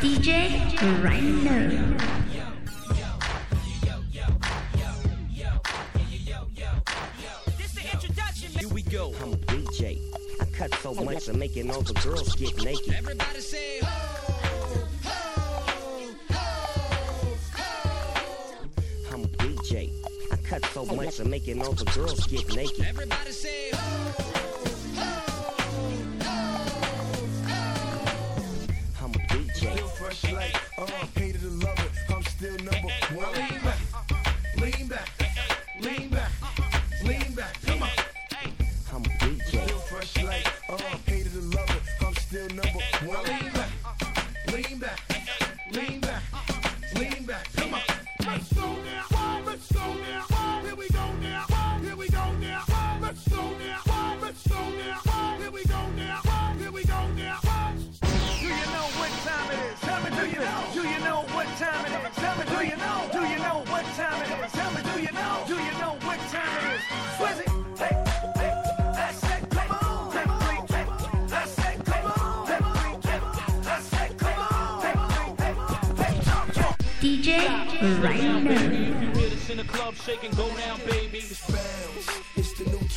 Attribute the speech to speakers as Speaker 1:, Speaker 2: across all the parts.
Speaker 1: DJ Rhino.
Speaker 2: Here we go.
Speaker 3: I'm a DJ. I cut so much I'm making all the girls get naked.
Speaker 2: Everybody say ho, ho, ho, ho.
Speaker 3: I'm a DJ. I cut so much I'm making all the girls get naked.
Speaker 2: Everybody say ho,
Speaker 4: like,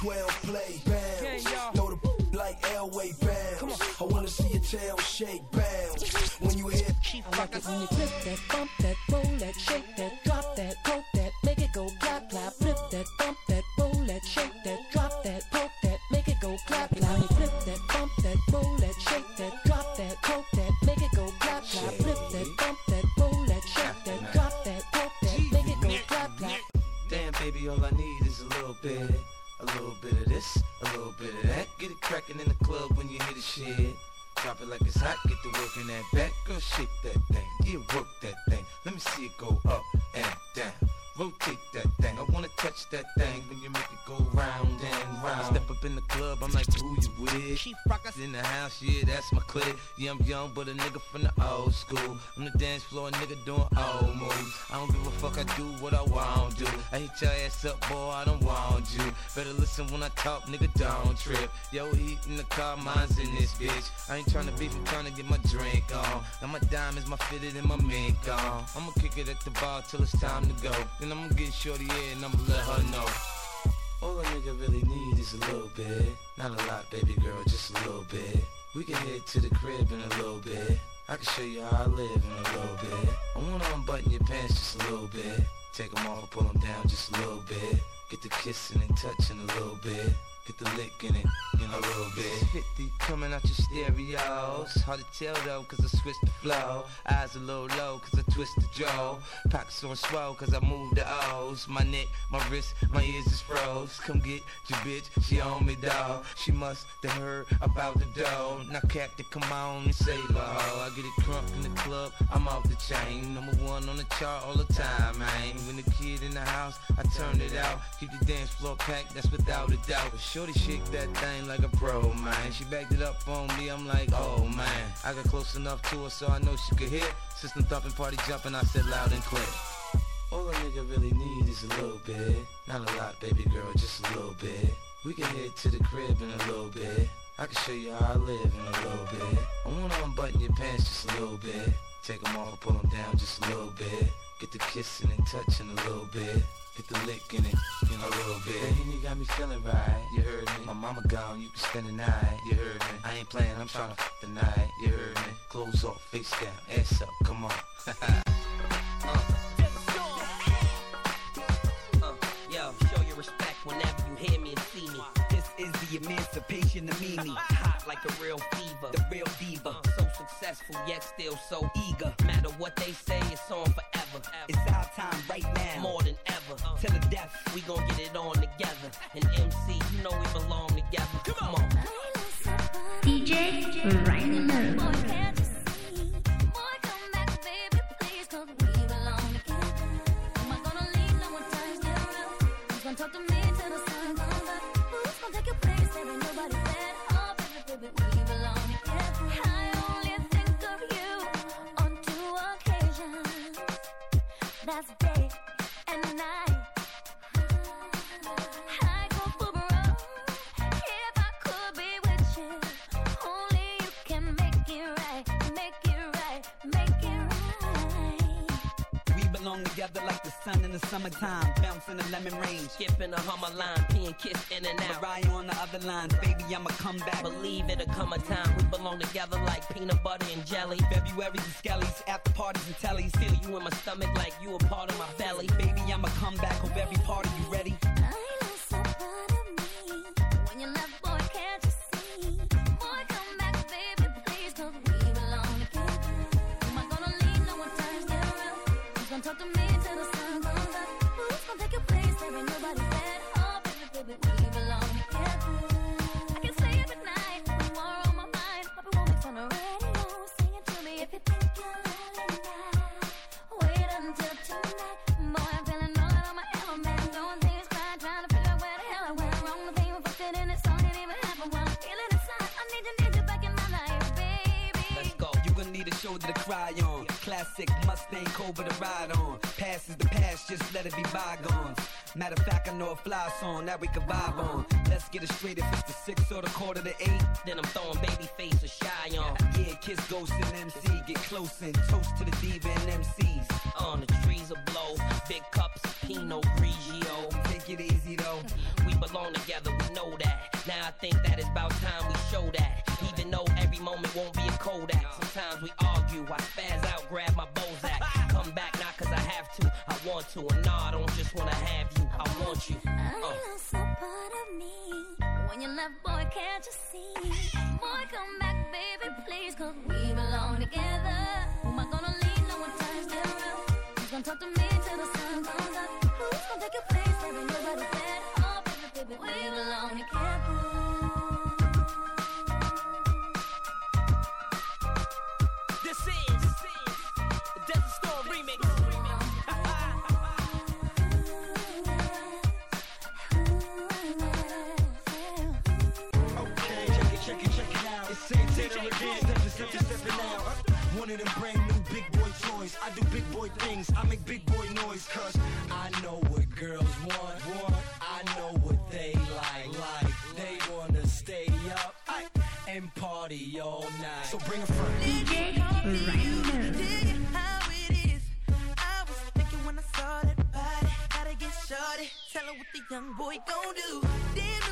Speaker 4: 12 play. Bounce. Throw the like Elway bounce. I wanna see your tail shake. Bounce. When you hit,
Speaker 5: I like it when you flip that, bump
Speaker 6: talk, nigga, don't trip. Yo, heat in the car, mine's in this bitch. I ain't tryna beef, I'm tryna get my drink on. Now my diamonds, my fitted, and my mink on. I'ma kick it at the bar till it's time to go. Then I'ma get shorty in and I'ma let her know. All a nigga really need is a little bit. Not a lot, baby girl, just a little bit. We can head to the crib in a little bit. I can show you how I live in a little bit. I wanna unbutton your pants just a little bit. Take them off, pull them down just a little bit. Get the kissing and touching a little bit. Get the lick in it in a little bit. 50 coming out your stereos. Hard to tell though, cause I switched the flow. Eyes a little low, cause I twist the jaw. Pockets on swell, cause I move the O's. My neck, my wrist, my ears is froze. Come get your bitch, she on me, dawg. She must have heard about the dough. Now, Captain, come on and save her. I get it crunk in the club, I'm off the chain. Number one on the chart all the time, man. When the kid in the house, I turn it out. Keep the dance floor packed, that's without a doubt. Shorty shake that thing like a pro, man. She backed it up on me, I'm like, oh man. I got close enough to her so I know she could hear. System thumping, party jumping, I said loud and clear. All a nigga really need is a little bit. Not a lot, baby girl, just a little bit. We can head to the crib in a little bit. I can show you how I live in a little bit. I wanna unbutton your pants just a little bit. Take them off, pull them down just a little bit. Get the kissing and touching a little bit. Get the licking it in a little bit. That Henny got me feeling right. You heard me. My mama gone, you can spend the night. You heard me. I ain't playing, I'm trying to fuck the night. You heard me. Clothes off, face down, ass up, come on.
Speaker 7: Uh, yo, show your respect whenever you hear me and see me. This is the emancipation of Mimi. Hot like a real fever, the real diva. So successful yet still so eager. Matter what they say, it's on forever. It's our time right now, more than ever. Uh. To the death, we gon' get it on together. And MC, you know we belong together. Come on.
Speaker 1: DJ Rhino.
Speaker 8: Together
Speaker 9: like the sun in the summertime. Bouncing the lemon rain,
Speaker 7: skipping a hummer line, peeing kiss in and out.
Speaker 9: Mariah on the other lines, baby, I'ma come back.
Speaker 7: Believe it'll come a time we belong together like peanut butter and jelly.
Speaker 9: February's and skellies, after parties and tellies.
Speaker 7: Feel you in my stomach like you a part of my belly.
Speaker 9: Baby, I'ma come back, hope every part of you ready. Cobra to ride on. Past is the past, just let it be bygones. Matter of fact, I know a fly song that we can vibe on. Let's get it straight if it's the six or the quarter to eight.
Speaker 7: Then I'm throwing Babyface or Shai on.
Speaker 9: Yeah, kiss ghost and MC. Get close and toast to the diva and MCs.
Speaker 7: On the trees will blow, big cups, Pinot Grigio.
Speaker 9: Take it easy though.
Speaker 7: We belong together, we know that. Now I think that it's about time we show that. Even though every moment won't be a Kodak. Sometimes we argue, I spaz out, grab my Bozak. To. And nah, I don't just wanna have you, I want you.
Speaker 1: I lost a part of me when you left, boy. Can't you see? Boy, come back, baby, please, 'cause we belong together. Who am I gonna leave? No one turns around. Who's gonna talk to me
Speaker 10: One of them brand new big boy toys. I do big boy things. I make big boy noise. Cause I know what girls want. want. I know what they like. Like they wanna stay up aye, and party all night. So bring a friend.
Speaker 11: DJ Rhino.
Speaker 12: how it is. I was thinking when I saw that body, gotta get shorty. Tell her what the young boy gon' do. Damn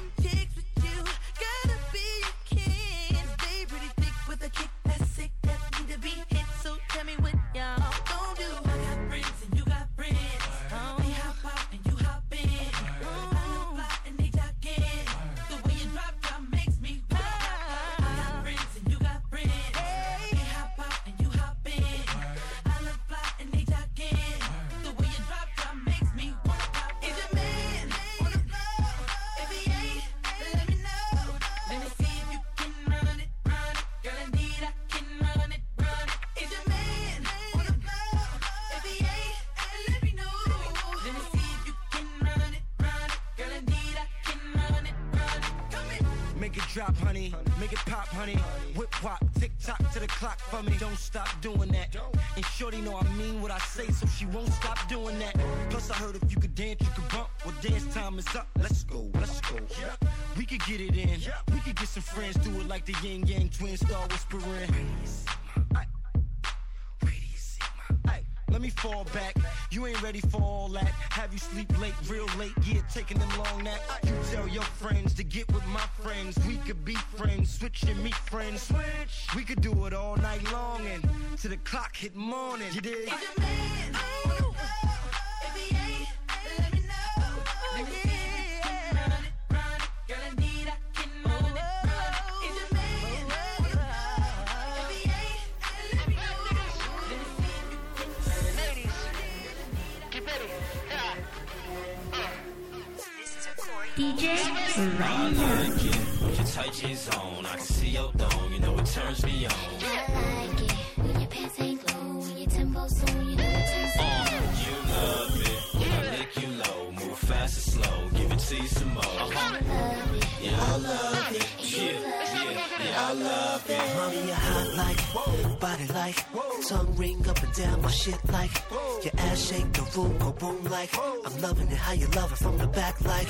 Speaker 11: DJ
Speaker 13: I like it when your tight jeans on. I can see your dome, you know it turns me on.
Speaker 1: I like it when your pants ain't low, when your tempo's slow, you know it turns me
Speaker 13: Uh, you love it when I lick you low, move fast or slow, give it to you some more.
Speaker 1: on. Love it,
Speaker 13: Yeah, I love it. Yeah, yeah.
Speaker 14: Yeah, I love it. Mommy, you're hot like, body like, tongue ring up and down my shit like, your ass shake the room go boom like. I'm loving it how you love it from the back like.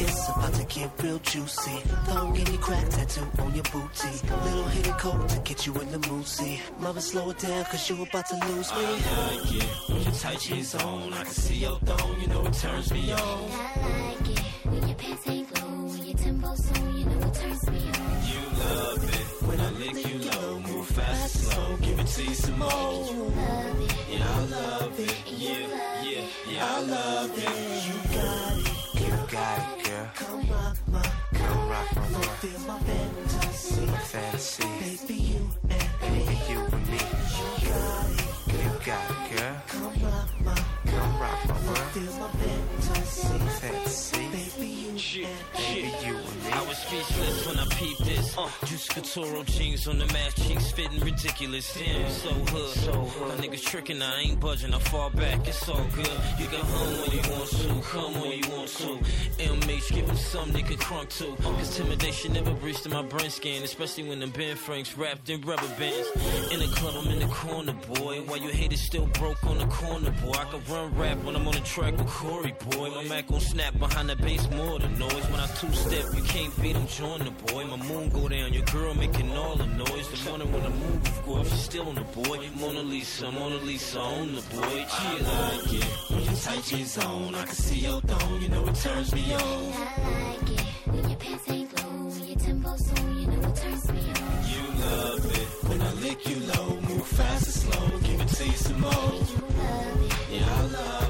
Speaker 14: It's about to get real juicy. Don't get any crack tattoo on your booty. Little hidden coat to get you in the mood. See, mama, slow it down cause you about to lose me.
Speaker 11: I like it when your tight jeans on. I can see your thong, you know it turns me on.
Speaker 15: I like it when your pants ain't low, when your tempo on, you know it turns me on.
Speaker 11: You love it when I lick you low, move fast slow, give it to you some more. Yeah, I love it. Yeah, yeah, yeah, I love it.
Speaker 14: You got it.
Speaker 16: You got it, girl.
Speaker 14: Come rock my,
Speaker 16: Come rock my world.
Speaker 14: feel my fantasy.
Speaker 16: Fantasy.
Speaker 14: Baby, you and
Speaker 16: Baby, you and me.
Speaker 14: you got it.
Speaker 16: You got it, girl.
Speaker 14: Come rock my,
Speaker 16: Come rock my world.
Speaker 14: feel my fantasy.
Speaker 16: Fantasy.
Speaker 14: Baby, you
Speaker 13: Shit,
Speaker 16: Baby, you
Speaker 13: speechless when I peeped this. Uh, Juicy Couture jeans on the mask, cheeks fitting ridiculous. Damn, so hood. So hood. My niggas tricking, I ain't budging. I fall back, it's all good. You can hum when you want to, come when you want to. MH, give him some nigga crunk to. Cause intimidation never breached in my brain scan, especially when the Ben Franks wrapped in rubber bands. In the club, I'm in the corner, boy. While you haters still broke on the corner, boy. I can run rap when I'm on the track with Corey, boy. My Mac gon' snap behind the bass more than noise. When I two step, you can't beat them, join the boy. My moon go down, your girl making all the noise. The morning when I move, go off, she's still on the boy. Mona Lisa, Mona Lisa on the boy.
Speaker 11: I like it when your tight jeans on. I can see your thong, you know it turns me on.
Speaker 15: I like it when your pants ain't low, when your tempo slow, you know it turns me on.
Speaker 11: You love it when I lick you low, move fast and slow, give it to you some more.
Speaker 15: You love it,
Speaker 11: Yeah, I love it.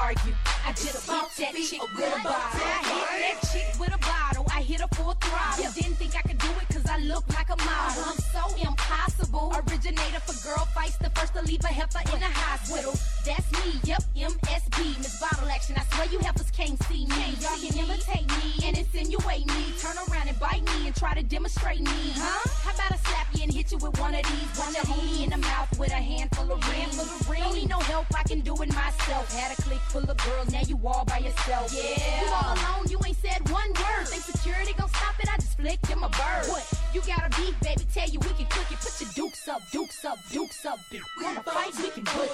Speaker 17: Argue. I just hit that chick with a bottle. I hit that chick with a bottle. I hit her full throttle. Didn't think I could do it cause I look like a model. Uh-huh. I'm so impossible. Originator for girl fights, the first to leave a heifer in the hospital. That's me, yep, MSB. Miss Bottle Action. I swear you heifers can't see me. Y'all can imitate me and insinuate me. Turn around and bite me and try to demonstrate me, huh? How about I slap you and hit you with one of these? One of these in the mouth with a handful of rings. Don't need no help, I can do it myself. Had a clique full of girls, now you all by yourself. Yeah. You all alone, you ain't said one word. Think security gon' stop it? I just flicked him a bird. What? You got a beef, baby? Tell you we can cook it. Put your dukes up, dukes up, dukes up. Wanna fight? We can put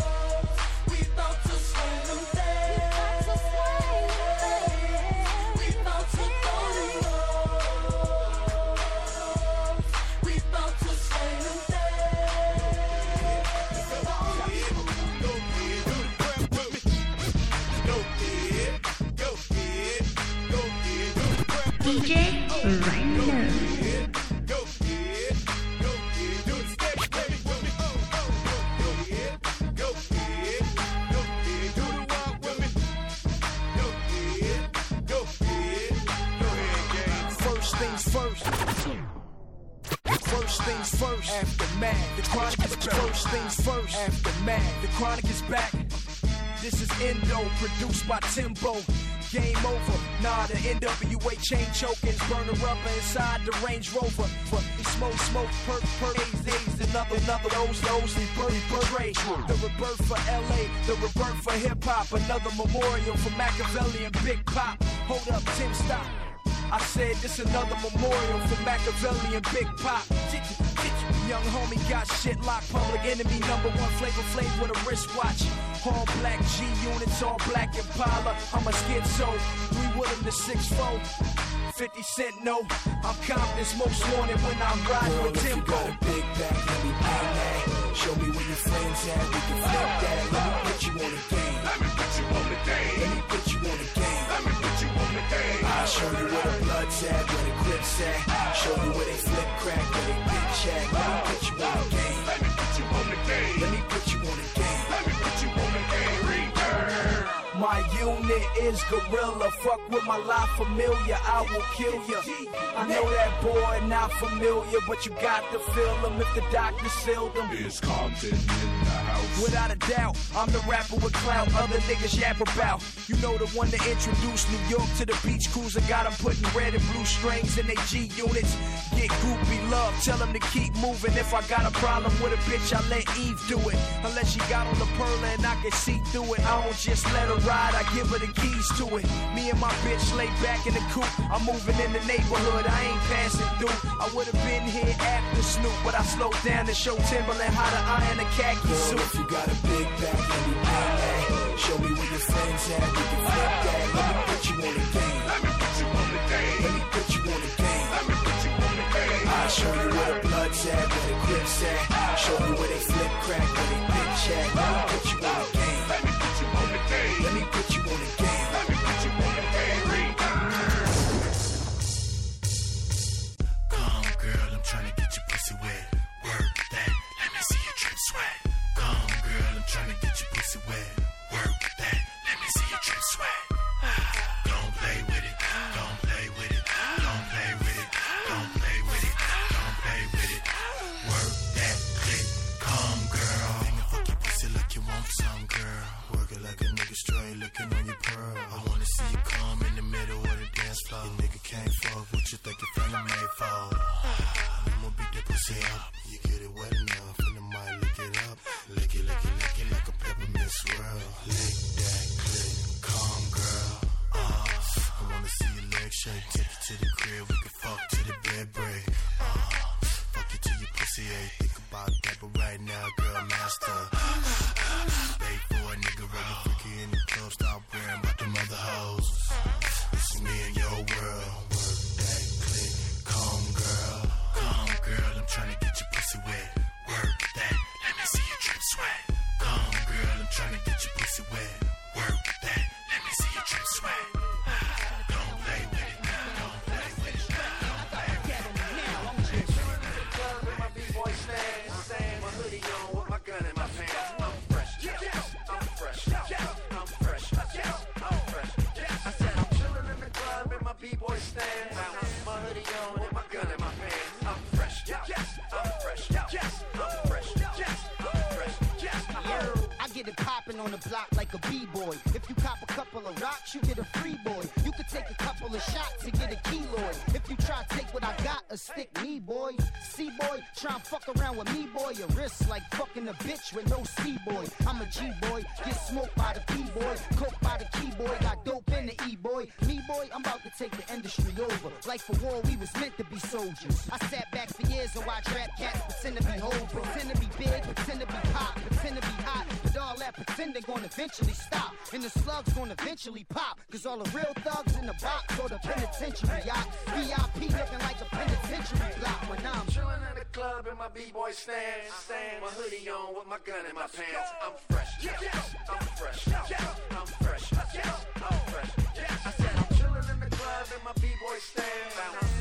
Speaker 4: We things first. Aftermath. The chronic is first things first. Aftermath. The chronic is back. This is Endo, produced by Timbo. Game over. Nah, the NWA chain chokers, burner rubber inside the Range Rover. But he smoke, smoke, perk, perk, A's, A's, another, another, those, those, he birth, birth, The rebirth for LA, the rebirth for hip hop. Another memorial for Makaveli and Big Pop. Hold up, Tim, stop. I said this another memorial for Makaveli and Big Pop. Young homie got shit locked, public enemy number one flavor flav with a wristwatch. All black G units, all black Impala. I'm a schizo, three Woodham to six four. 50 Cent, no, I'm Compton's most wanted when I'm riding with Timbo.
Speaker 18: got a big back, let me bang that. Show me where your friends at, we can flip that. Let me put you on the game. Let me put you on the game. Let me put you on the game. Let me put you on the game. I'll show you where the blood's at, where the grips at. Show you where they flip crack, where they at. Let me put you on the game. Let me put you on the game. Let me put you on the game. Let me put you on the game.
Speaker 4: My unit is gorilla. Fuck with my life familiar, I will kill ya. I know that boy not familiar, but you got to feel him if the doctor sealed him.
Speaker 18: It's Compton in the house.
Speaker 4: Without a doubt, I'm the rapper with clout other niggas yap about. You know the one that introduced New York to the beach cruiser. Got 'em putting red and blue strings in their G units. Get groupie love, tell them to keep moving. If I got a problem with a bitch, I let Eve do it. Unless she got on the pearl and I can see through it. I don't just let her ride, I give her the keys to it. Me and my bitch lay back in the coop. I'm moving in the neighborhood, I ain't passing through. I would've been here after Snoop, but I slowed down to show Timbaland how to iron a khaki
Speaker 18: Girl,
Speaker 4: suit.
Speaker 18: if you got a big back and you bang that, show me where your friends at. We can flip that. Let me put you on the game. Let me put you on the game. Let me put you on the game. Let me put you on the game. I'll show you where the blood's at, where the grips at. Show you where they flip crack, where they bitch at.
Speaker 11: I'm
Speaker 4: fresh, yes, I'm fresh, yes, I'm fresh, yes, I'm fresh. I said I'm chilling in the club in my b-boy stand,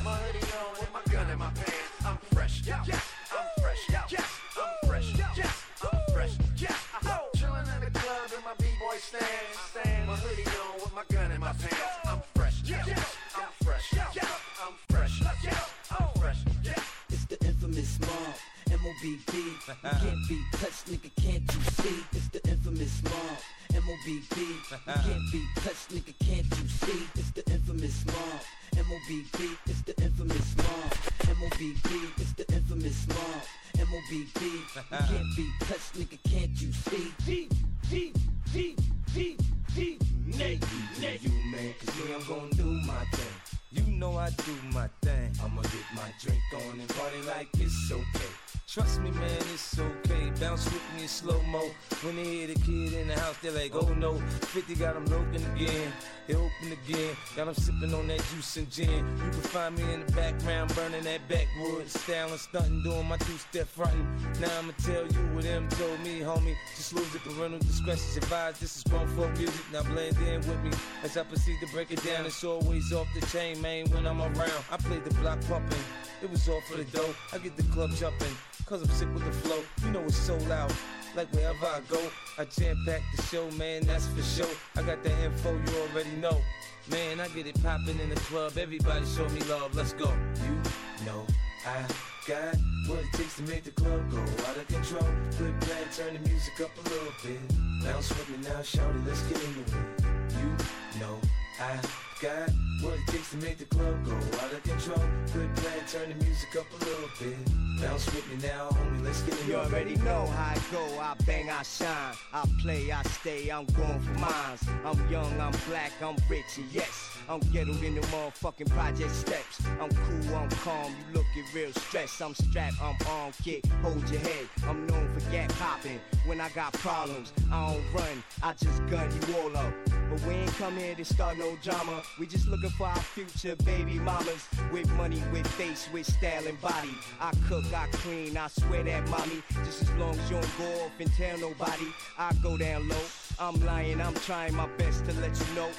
Speaker 4: my hoodie on with my gun in my pants. I'm fresh, yes, I'm fresh, yes, I'm fresh, yes, I'm fresh.
Speaker 19: I'm
Speaker 4: chilling in the club in my b-boy stand, stand, my hoodie on with my gun in my pants. I'm fresh, yes,
Speaker 7: M-O-B-B. You can't be touched, nigga, can't you see? It's the infamous mob, M-O-B-B. You can't be touched, nigga, can't you see? It's the infamous mob, M-O-B-B. It's the infamous mob, M-O-B-B. It's the infamous mob, M-O-B-B. You can't be touched, nigga, can't you see? V, V, V, V, V, Nate, Nate.
Speaker 16: You man, cause me, I'm gonna do my thing.
Speaker 6: You know I do my thing.
Speaker 16: I'ma get my drink on and party like it's okay.
Speaker 6: Trust me, man, it's okay. Bounce with me in slow mo. When they hear the kid in the house, they're like, oh no. 50 got them looking again. They open again. Got them sipping on that juice and gin. You can find me in the background, burning that backwood. Styling, stunting, doing my two step fronting. Now I'ma tell you what them told me, homie. Just lose it, parental discretion's advised. This is grown folk music. Now blend in with me as I proceed to break it down. It's always off the chain, man, when I'm around. I played the block pumping. It was all for the dough. I get the club jumping. Cause I'm sick with the flow. You know it's so loud. like wherever I go. I jam pack the show, man, that's for sure. I got the info you already know. Man, I get it poppin' in the club. Everybody show me love. Let's go. You know I got what it takes to make the club go out of control. Quit playing, turn the music up a little bit. Bounce with me now, shout it, let's get into it. You know I got what it takes to make the club go out of control. Quit playing, turn the music up a little bit. Bounce with me now, homie, let's get it.
Speaker 10: You already know how I go, I bang, I shine. I play, I stay, I'm going for mines. I'm young, I'm black, I'm rich, yes. I'm ghettoed in the motherfucking project steps. I'm cool, I'm calm, you looking real stressed. I'm strapped, I'm on kick, hold your head. I'm known for gap popping. When I got problems, I don't run, I just gun you all up. But we ain't come here to start no drama. We just looking for our future baby mamas. With money, with face, with style and body. I cook, I clean, I swear that mommy. Just as long as you don't go off and tell nobody, I go down low. I'm lying, I'm trying my best to let you know.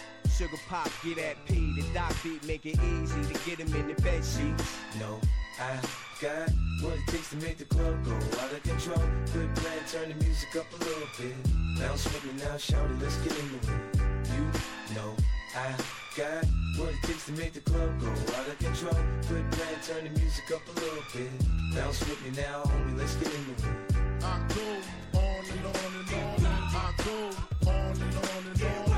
Speaker 10: Sugar pop, get that P, the doc beat, make it easy to get him in the bed sheets.
Speaker 6: No, I got what it takes to make the club go out of control. Quit playing, turn the music up a little bit. Bounce with me now, shout it, let's get into it. You know I got what it takes to make the club go out of control. Quit playing, turn the music up a little bit. Bounce with me now, homie, let's get in into it.
Speaker 18: I go on and on and on. I go on and on and on.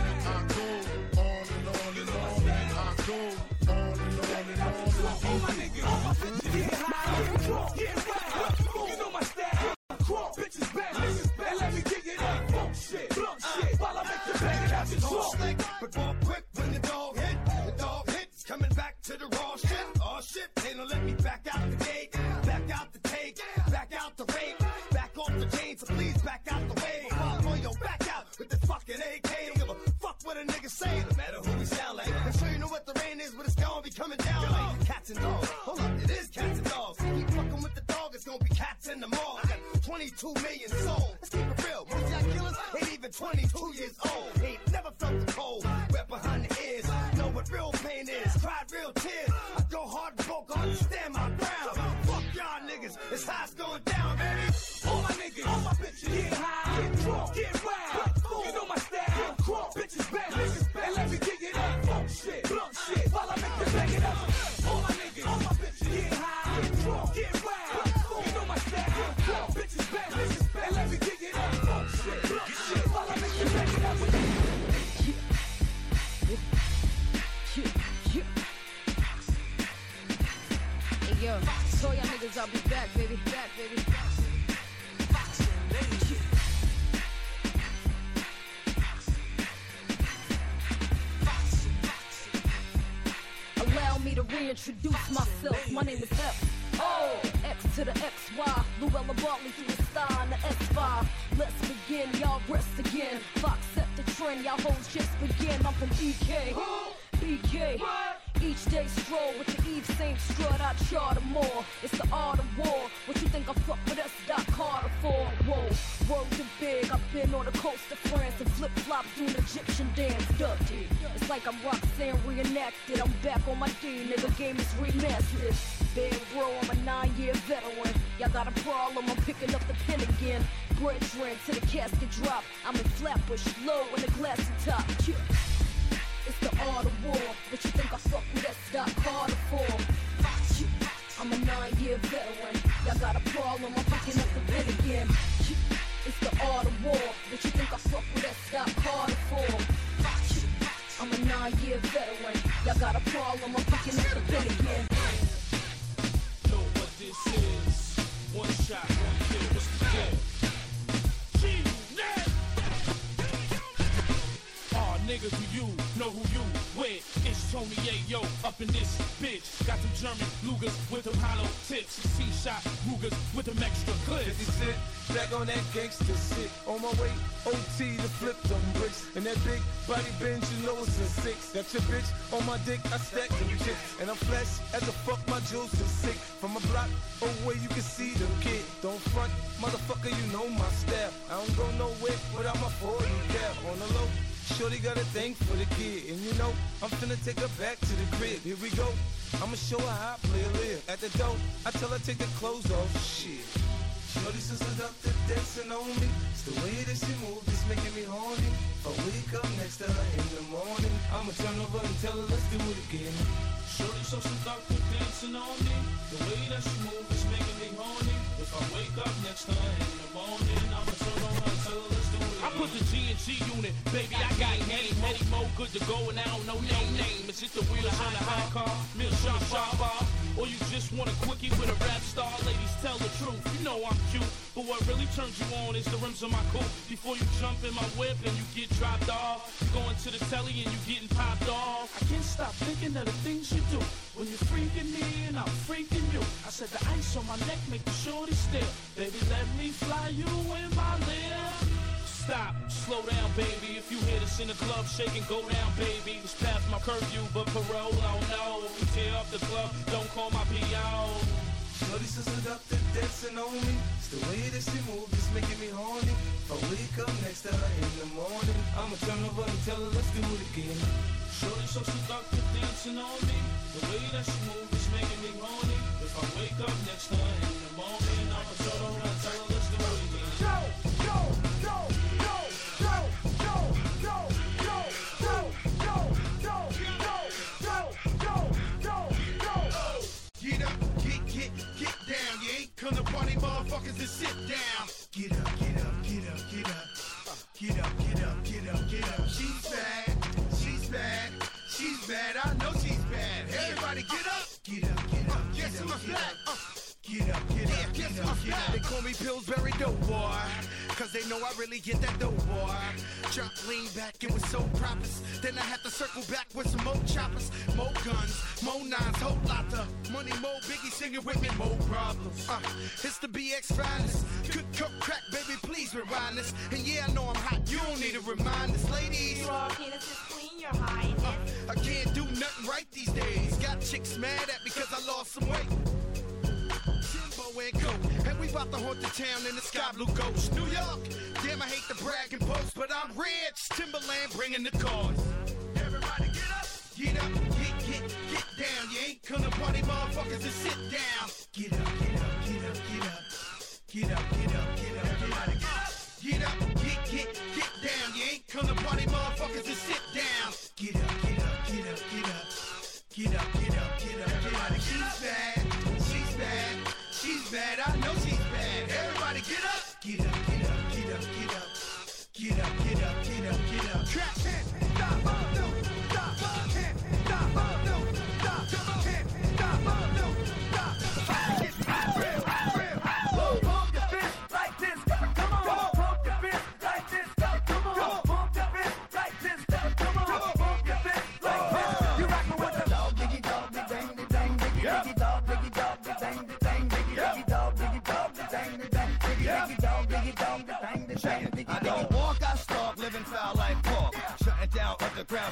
Speaker 20: Coming back to the raw shit. Shit, they don't let me back out the gate. Cats and dogs. Keep fucking with the dog, it's gonna be cats in the mall. I got 22 million souls. Let's keep it real. Most y'all killers ain't even 22 years old. Ain't never felt the cold. Wet behind the ears. Know what real pain is. Cried real tears. I go hard and broke, I my ground. Fuck y'all niggas. It's how it's going down, baby.
Speaker 18: All my niggas, all my bitches, get
Speaker 21: reintroduce myself. My name is F. O X to the X Y. Llewellyn Bartley through the star on the S5. Let's begin, y'all rest again. Fox set the trend, y'all hoes just begin. I'm from EK. BK. Each day stroll with the Yves Saint strut, I charter more. It's the art of war. What you think I fuck with us, Doc Carter for? Whoa, words are big. I've been on the coast of France and flip flop doing Egyptian dance. Like I'm Roxanne reenacted. I'm back on my D, nigga. Game is remastered. Big bro, I'm a nine year veteran. Y'all got a problem, I'm picking up the pen again. Bread trend to the casket drop. I'm in Flatbush, low in the glassy top. Yeah. It's the art of war. What you think I fuck with that stop Carter for? I'm a nine year veteran. Y'all got a problem, I'm picking up the pen again. It's the art of war. What you think I fuck with that stop Carter for? Yeah. I'm a nine year veteran. Y'all got a problem, I'm picking up the again.
Speaker 18: Know what this is. One shot, one kill, what's the deal? G-Net! Aw, nigga, do you know who you with? Tony Yayo up in this bitch. Got them German Lugers with them hollow tips. C-shot Rugers with them extra clips.
Speaker 6: 50 cent, back on that gangster shit. On my way, OT to flip them bricks. And that big body bend, you know it's a six. That's your bitch on my dick, I stack them chips. And I'm flash as a fuck, my jewels is sick. From a block away, you can see them kid. Don't front, motherfucker, you know my style. I don't go nowhere without my 40 cap on the low. Shorty got a thing for the kid, and you know I'm finna take her back to the crib. Here we go. I'ma show her how I play a live. At the door, I tell her take the clothes off. Shit. Shorty up seductive, dancing on me. It's the way that she moves, it's making me horny. If I wake up next to her in the morning, I'ma turn over and tell her let's do it again.
Speaker 22: Shorty so seductive, dancing on me. The way that she moves, it's making me horny. If I wake up next to her in the morning, I'ma
Speaker 23: put the G and G unit, baby. I got game. Eddie Mo, good to go, and I don't know no name. Is it the wheels on the high car? Mill shop bar? Or you just want a quickie with a rap star? Ladies, tell the truth. You know I'm cute, but what really turns you on is the rims on my coupe. Before you jump in my whip and you get dropped off, you going to the telly and you getting popped off. I can't stop thinking of the things you do when you're freaking me and I'm freaking you. I said the ice on my neck make the shorty still. Baby, let me fly you in my lip. Stop, slow down, baby. If you hear this in the club, shake and go down, baby. It's past my curfew, but parole, oh no. If you tear up the club, don't call my P.O.
Speaker 6: Shorty so seductive dancing on me. It's the way that she moves, it's making me horny. If I wake up next to her in the morning, I'ma turn over and tell her let's do it again.
Speaker 22: Shorty so seductive dancing on me. The way that she move is making me horny. If I wake up next to her
Speaker 24: Ain't to party, motherfuckers, and sit down. Get up, get up, get up, get up. Get up, get up, get up, get up. She's bad, she's bad, she's bad. I know she's bad. Everybody get up, get up, get up. Get up, get up, get up, get up.
Speaker 25: They call me Pillsbury Dope Boy. Cause they know I really get that dope boy. Drop lean back and with so proppers. Then I had to circle back with some more choppers. More guns, more nines, whole lot of money, more biggie singing with me, more problems. Uh, it's the BX finest. Good cook crack, baby, please rewind this. And yeah, I know I'm hot, you don't need to remind us, ladies.
Speaker 26: You all penises clean your highness.
Speaker 25: I can't do nothing right these days. Got chicks mad at me cause I lost some weight. Timbo and Coke, about to haunt the town in the sky blue ghost. New York, damn, I hate to brag and boast, but I'm rich. Timberland bringing the cars. Everybody get up, get up, get, get, get down. You ain't gonna party, motherfuckers, and sit down. Get up, get up, get up, get up. Get up, get up, get up, everybody get up. Get up, get, get, get down. You ain't to party, motherfuckers, and sit down. Get up,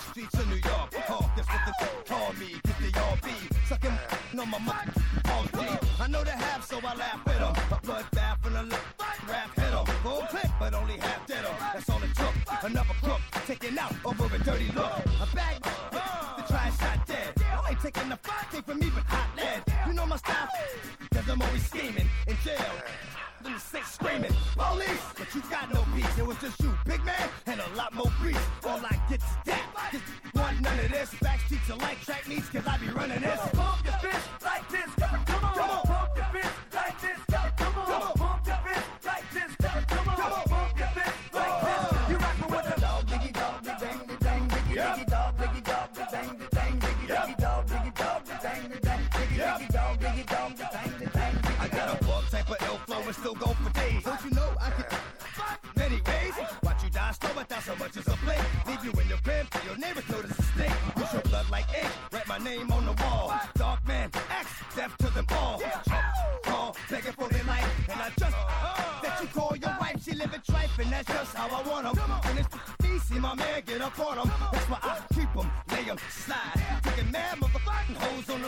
Speaker 20: streets of New York. Hawk, that's what the call me. Get the all be sucking on my mother.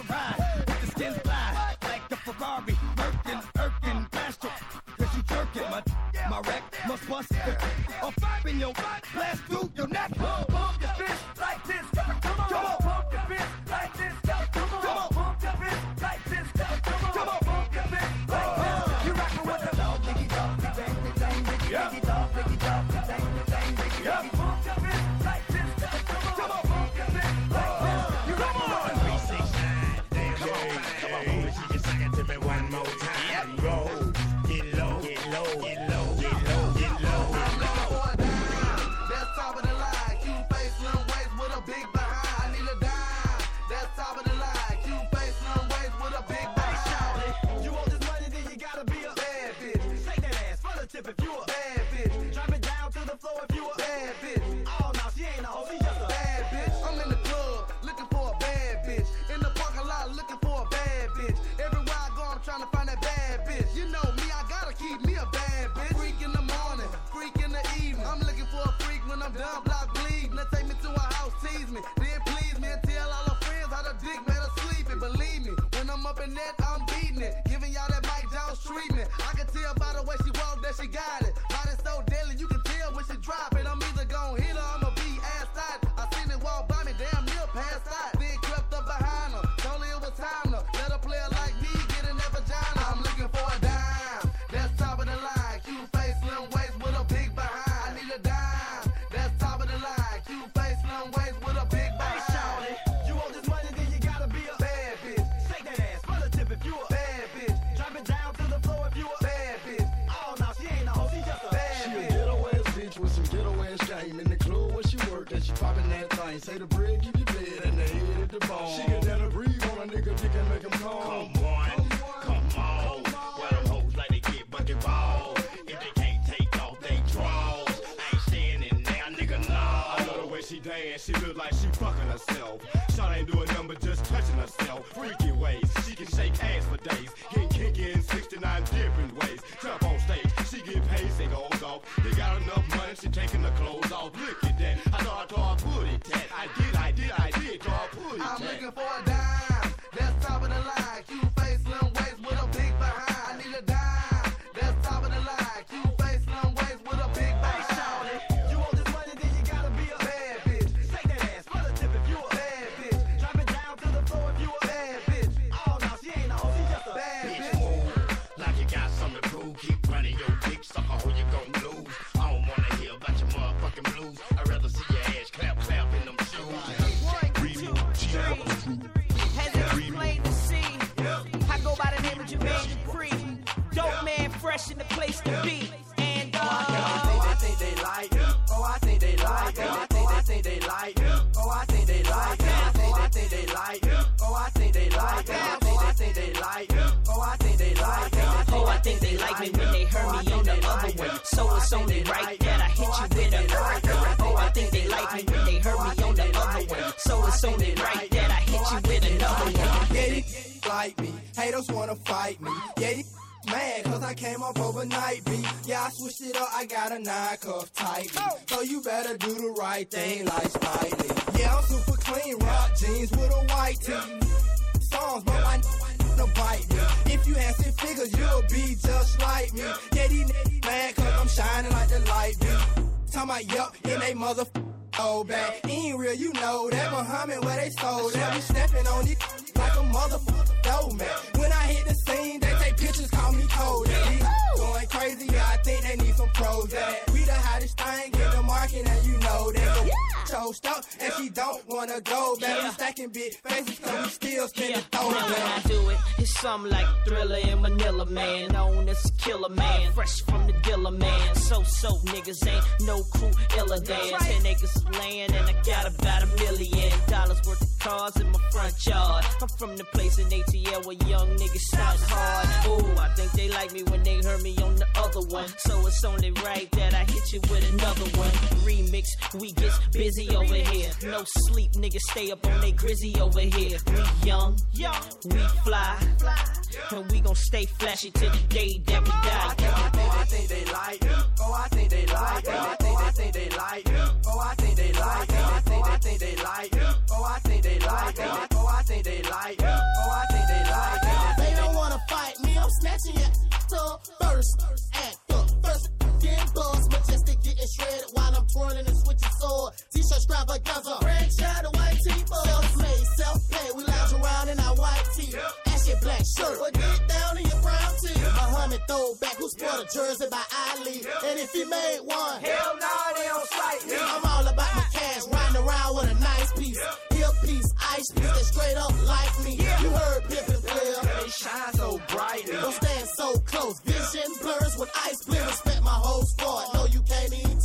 Speaker 20: Ride. With the skin fly, like a Ferrari, Birkin, Irkin, blast your Cause you jerking my, my wreck must bust pop in your blast through your neck.
Speaker 27: To be.
Speaker 28: And
Speaker 7: uh,
Speaker 27: Oh, I think they like. Oh, I think they like. Oh, I think they like. Oh, I think they like. Oh, I think they like. Oh, I think they like. Oh, I think they like. Oh, I think they like.
Speaker 7: Oh, I think they like me when they heard me on the other one. So it's only right that I hit you with another one. Oh, I think they like me when they heard me on the other one. So it's only right that I hit you with another one.
Speaker 27: Yeah, these like me. Haters wanna fight me. I came up overnight B. Yeah, I switched it up, I got a nine cuff tightly. So you better do the right thing like Spidey. Yeah, I'm super clean, rock jeans with a white tee. Songs, but I to bite me. If you had six figures, you'll be just like me. Yeah, these niggas mad cause I'm shining like the light be. Talking about yup, in they mother oh bad. Ain't real, you know that Muhammad where they sold that. We stepping on it like a motherfucker dough man. When I hit the scene, they take pictures, call me cold. Going crazy, yeah, I think they need some pros. At. We the hottest thing in the market, and you know that. So toast up, and she don't wanna go back. We stacking big faces, cause we still spending
Speaker 7: Now
Speaker 27: throw
Speaker 7: when I do it, it's something like Thriller in Manila, man. Known as Killer Man, fresh from the dealer, man. So so niggas ain't no crew iller than ten acres of land, and I got about a million dollars worth of cars in my front yard. I'm from the place in ATL where young niggas stunt hard. Ooh, I think they like me when they heard me on the other one. So it's only right that I hit you with another one. Remix, we get busy over here. No sleep, niggas stay up on they grizzy over here. We young, we fly, and we gon' stay flashy till the day that we die.
Speaker 27: Oh, I think they like it. Oh, I think they like it. I think I think they like it. Oh, I think they like it. I think I think they like it. Oh, I think they like oh, it. Oh, I think they like it. Oh, I think they like oh, it.
Speaker 29: They don't wanna fight me, I'm snatching your to first. Act up, first getting buzz, majestic getting shredded while I'm twirling and switching sword. T-shirt extravaganza, red shadow, white tee, self-made, self-paid. We lounge around in our white tee, ashy black shirt, but get down in your brown tee. Muhammad throwback, who sport a jersey by Ali, and if he made one,
Speaker 27: Hell nah, they don't sight me.
Speaker 29: I'm all about my cash, riding around with a nice piece, hip piece, ice piece, that straight up like me. You heard Pippin player.
Speaker 27: They shine so brightly.
Speaker 29: Don't stand so close. Vision blurs with ice blur. Respect my whole squad. No, you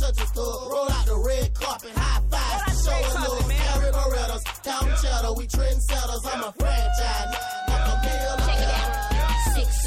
Speaker 29: Texas club. Roll out the red carpet, high five. a little Carry Berettas, count cheddar. We trendsetters. I'm a franchise. Like.
Speaker 30: Check it out. 6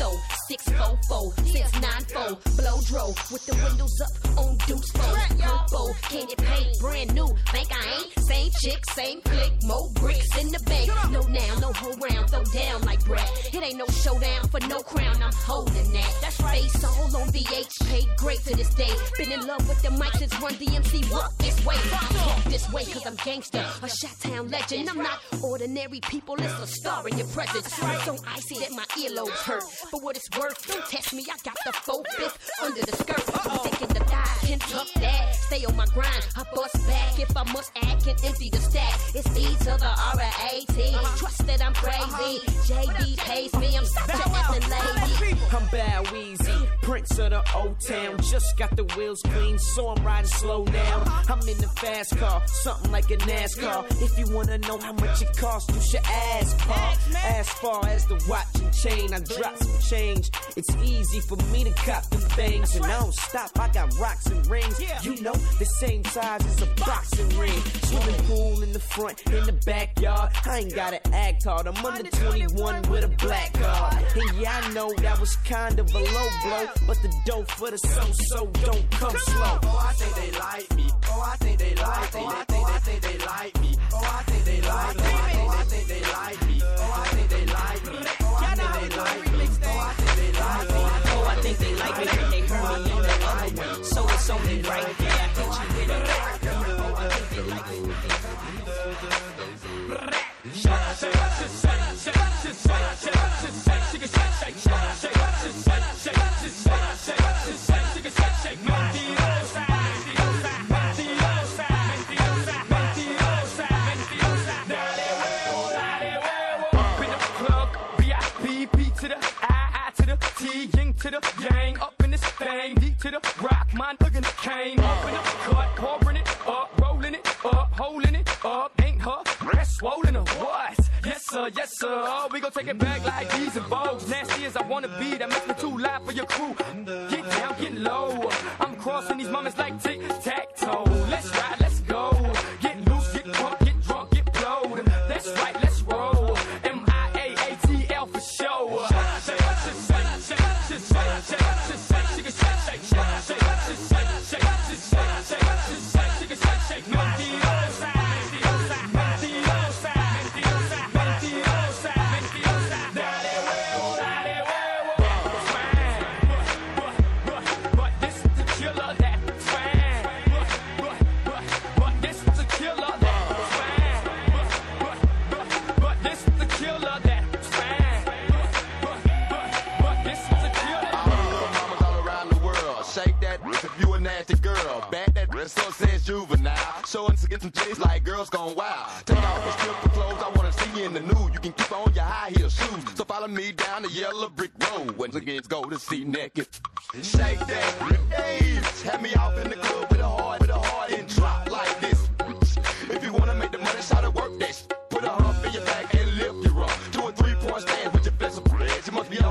Speaker 30: Four, four, six, nine, four. blow dro with the windows up on deuce four. Purple, can you paint brand new? Think I ain't same chick, same click, more bricks in the bank. No now, no whole round, throw down like brat. It ain't no showdown for no crown. I'm holding that. That's right. Face all on VH, paid great to this day. Been in love with the mic since Run DMC. Walk this way, walk this way, cause I'm gangster, a Chi-Town legend. I'm not ordinary people. It's a star in your presence. So icy that my earlobes hurt, but what it's worth don't test me, I got the full fifth under the skirt. I'm thinking the die, can tuck that. Stay on my grind, I bust back. If I must act, can empty the stack. It's E to the R A T. Trust that I'm crazy. JD pays me, I'm such a effing lady.
Speaker 28: I'm Bow Weezy, Prince of the old town. Just got the wheels clean, so I'm riding slow now. I'm in the fast car, something like a NASCAR. If you wanna know how much it costs, you should ask, Paul. As far as the watch and chain, I drop some change. It's easy for me to cop them things, and I don't stop. I got rocks and rings, you know, the same size as a boxing ring. Swimming pool in the front, in the backyard. I ain't gotta act hard. I'm under 21 with a black card. And yeah, I know that was kind of a low blow, but the dough for the so-so don't come slow.
Speaker 31: Oh, I think they like me. Oh, I think they like me. Oh, I think they oh, like me. Oh, I think they like me. Oh, I think they oh, like me.
Speaker 30: It's right here. I you with
Speaker 22: a to the we gon' take it back like these and Vogues, nasty as I wanna be, that makes me too loud for your crew. Get down, get low, I'm crossing these moments like tic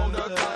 Speaker 32: on the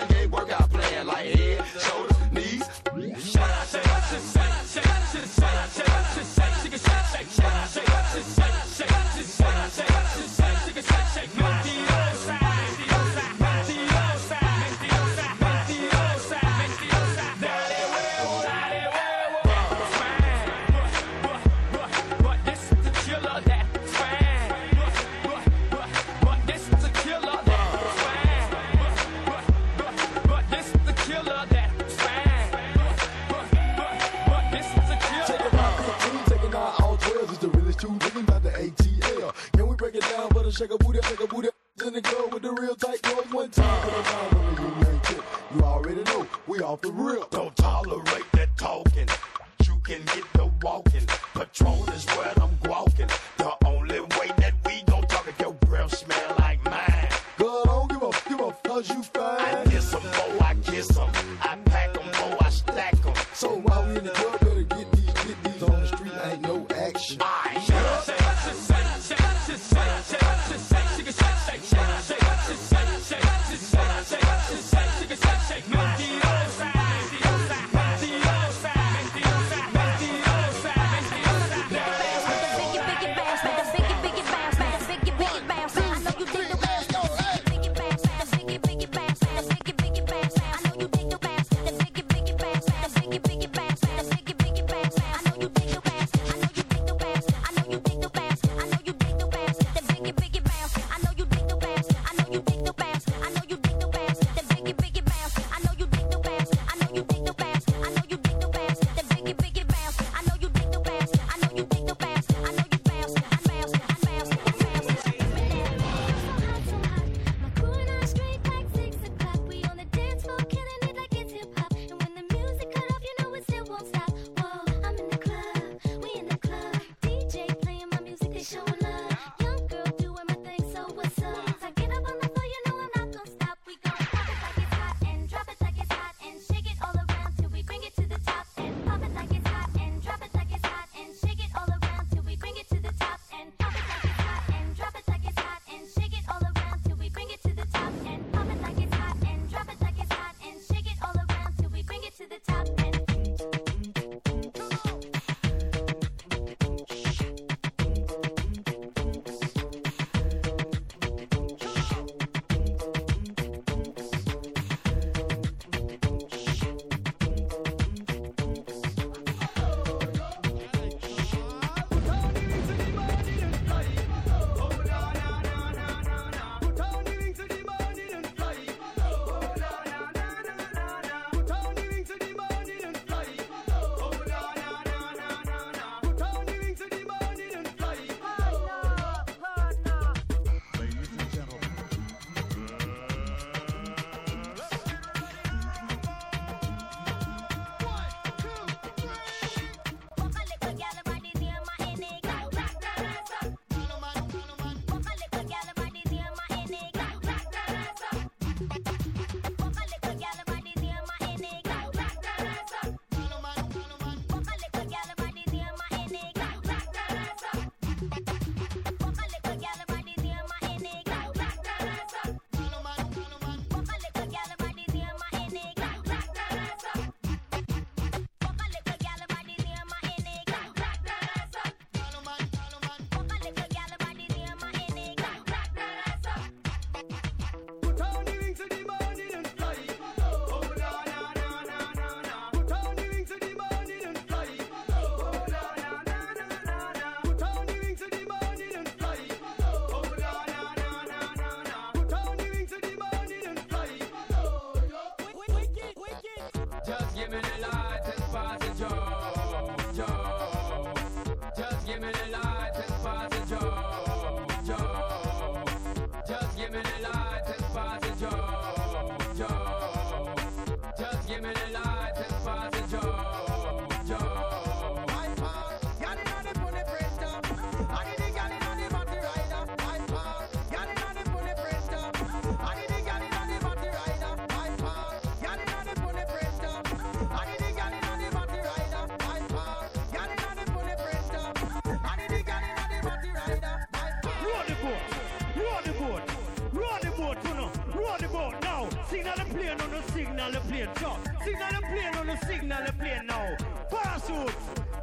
Speaker 33: plane. So, signal the plane, on the signal the plane now. Pass out,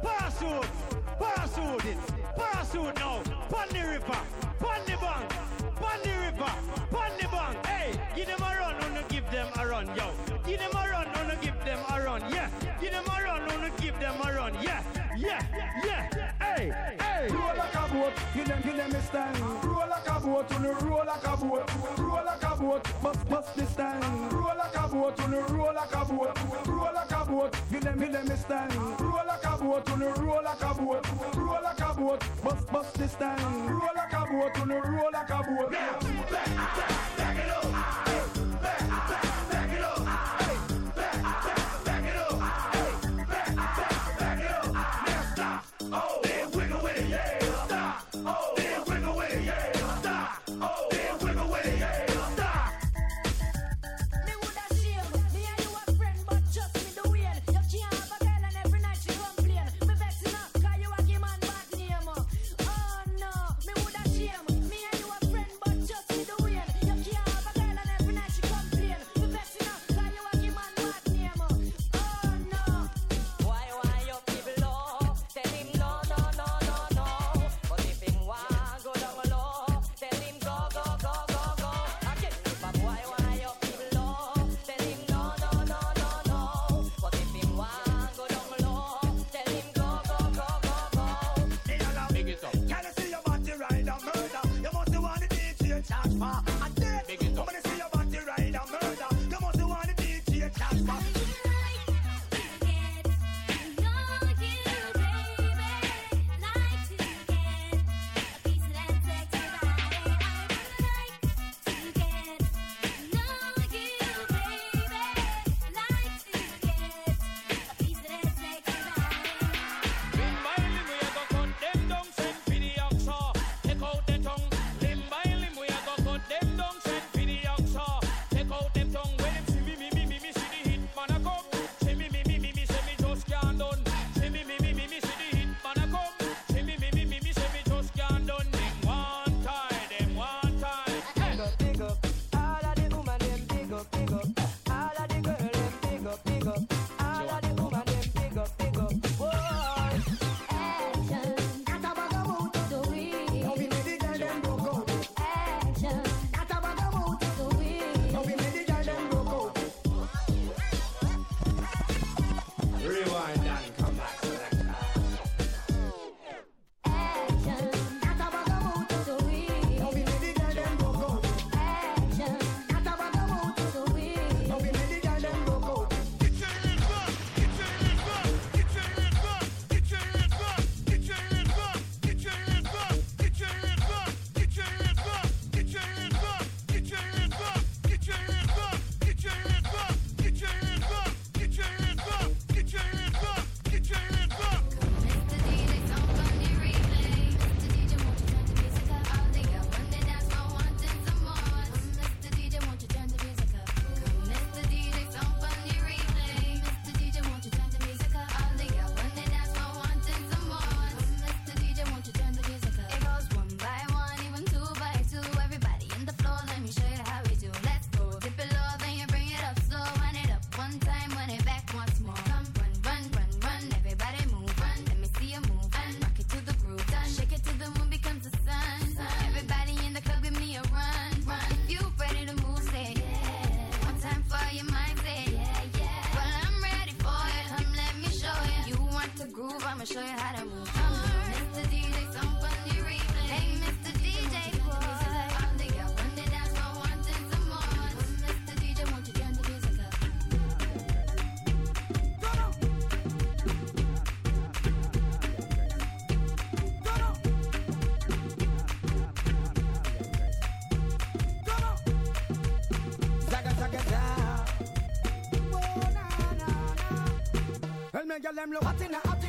Speaker 33: pass out, now. Pan the river, pan the bank, pan the river, pan the bank. Hey, give them a run, on give them a run, yo. Give them a run, on give them a run, yeah. Give them a run, on give them a run, yeah, yeah, yeah. Hey, hey.
Speaker 34: Roll like a boat, give them, give them this time. Roll like a boat, on the roll like a boat, roll like a boat, bust, bust this time. Roll like a boat, on the time. Roll like a boat, on the roll like a boat. Roll like a boat, bust bust this time. Roll like a boat, on the roll like a boat. Yeah. I
Speaker 25: got them
Speaker 34: look hot in the
Speaker 12: hot